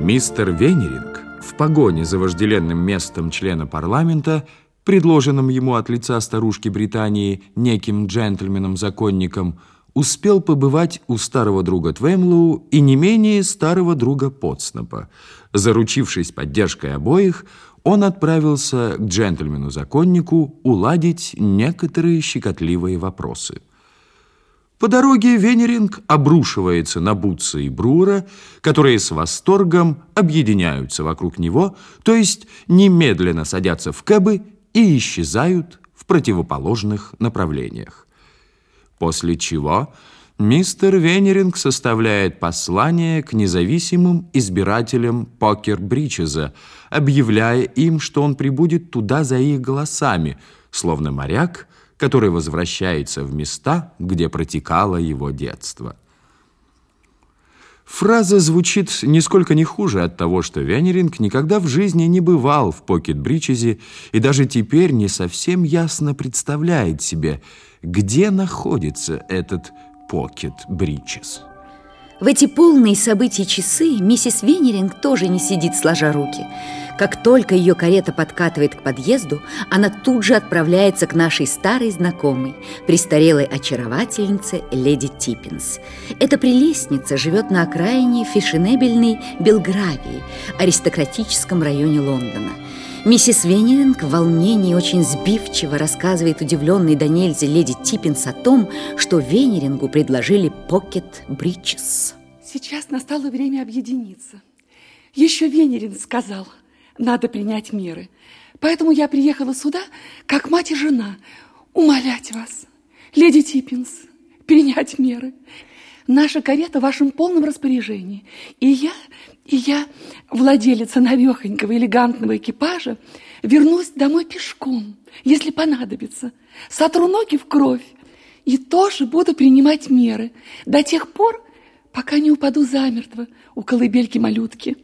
Мистер Венеринг в погоне за вожделенным местом члена парламента, предложенным ему от лица старушки Британии неким джентльменом-законником, успел побывать у старого друга Твемлоу и не менее старого друга Потснапа. Заручившись поддержкой обоих, он отправился к джентльмену-законнику уладить некоторые щекотливые вопросы. По дороге Венеринг обрушивается на Бутса и Брура, которые с восторгом объединяются вокруг него, то есть немедленно садятся в кэбы и исчезают в противоположных направлениях. После чего мистер Венеринг составляет послание к независимым избирателям Покер-Бричеза, объявляя им, что он прибудет туда за их голосами, словно моряк, который возвращается в места, где протекало его детство. Фраза звучит нисколько не хуже от того, что Венеринг никогда в жизни не бывал в Покет-Бричезе и даже теперь не совсем ясно представляет себе, где находится этот Покет-Бричез. В эти полные событий часы миссис Венеринг тоже не сидит сложа руки. Как только ее карета подкатывает к подъезду, она тут же отправляется к нашей старой знакомой, престарелой очаровательнице леди Типпинс. Эта прелестница живет на окраине фешенебельной Белгравии, аристократическом районе Лондона. Миссис Венеринг в волнении очень сбивчиво рассказывает удивленной до нельзя леди Типпинс о том, что Венерингу предложили покет бричес. Сейчас настало время объединиться. Еще Венерин сказал – надо принять меры. Поэтому я приехала сюда, как мать и жена, умолять вас, леди Типпинс, принять меры. Наша карета в вашем полном распоряжении. И я, и я, владелица навехонького элегантного экипажа, вернусь домой пешком, если понадобится. Сотру ноги в кровь и тоже буду принимать меры до тех пор, пока не упаду замертво у колыбельки-малютки.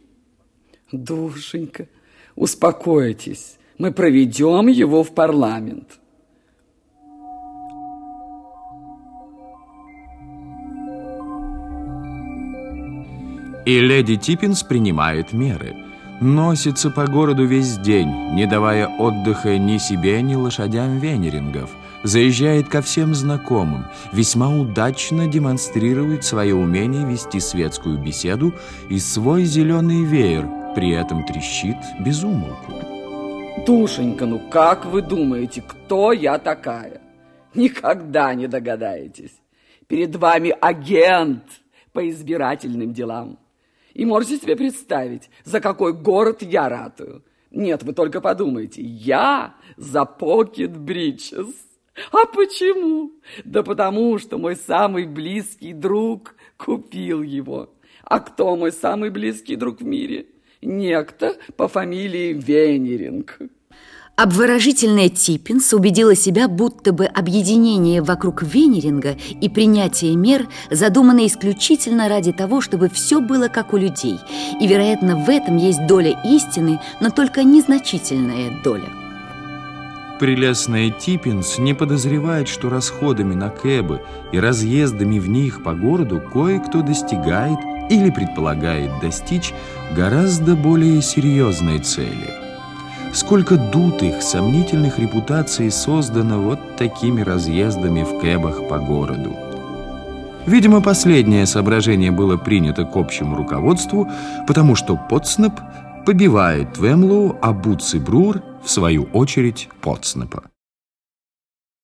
Душенька, Успокойтесь, мы проведем его в парламент. И леди Типпинс принимает меры. Носится по городу весь день, не давая отдыха ни себе, ни лошадям венерингов. Заезжает ко всем знакомым, весьма удачно демонстрирует свое умение вести светскую беседу и свой зеленый веер – при этом трещит без умолку. Душенька, ну как вы думаете, кто я такая? Никогда не догадаетесь. Перед вами агент по избирательным делам. И можете себе представить, за какой город я ратую. Нет, вы только подумайте, я за Покет Бричес. А почему? Да потому, что мой самый близкий друг купил его. А кто мой самый близкий друг в мире? некто по фамилии Венеринг. Обворожительная Типпинс убедила себя, будто бы объединение вокруг Венеринга и принятие мер задумано исключительно ради того, чтобы все было как у людей. И, вероятно, в этом есть доля истины, но только незначительная доля. Прелестная Типпинс не подозревает, что расходами на кэбы и разъездами в них по городу кое-кто достигает или предполагает достичь гораздо более серьезной цели. Сколько дутых, сомнительных репутаций создано вот такими разъездами в кэбах по городу. Видимо, последнее соображение было принято к общему руководству, потому что Потснеп побивает Твемлоу, а Бутс и Брур, в свою очередь, Потснепа.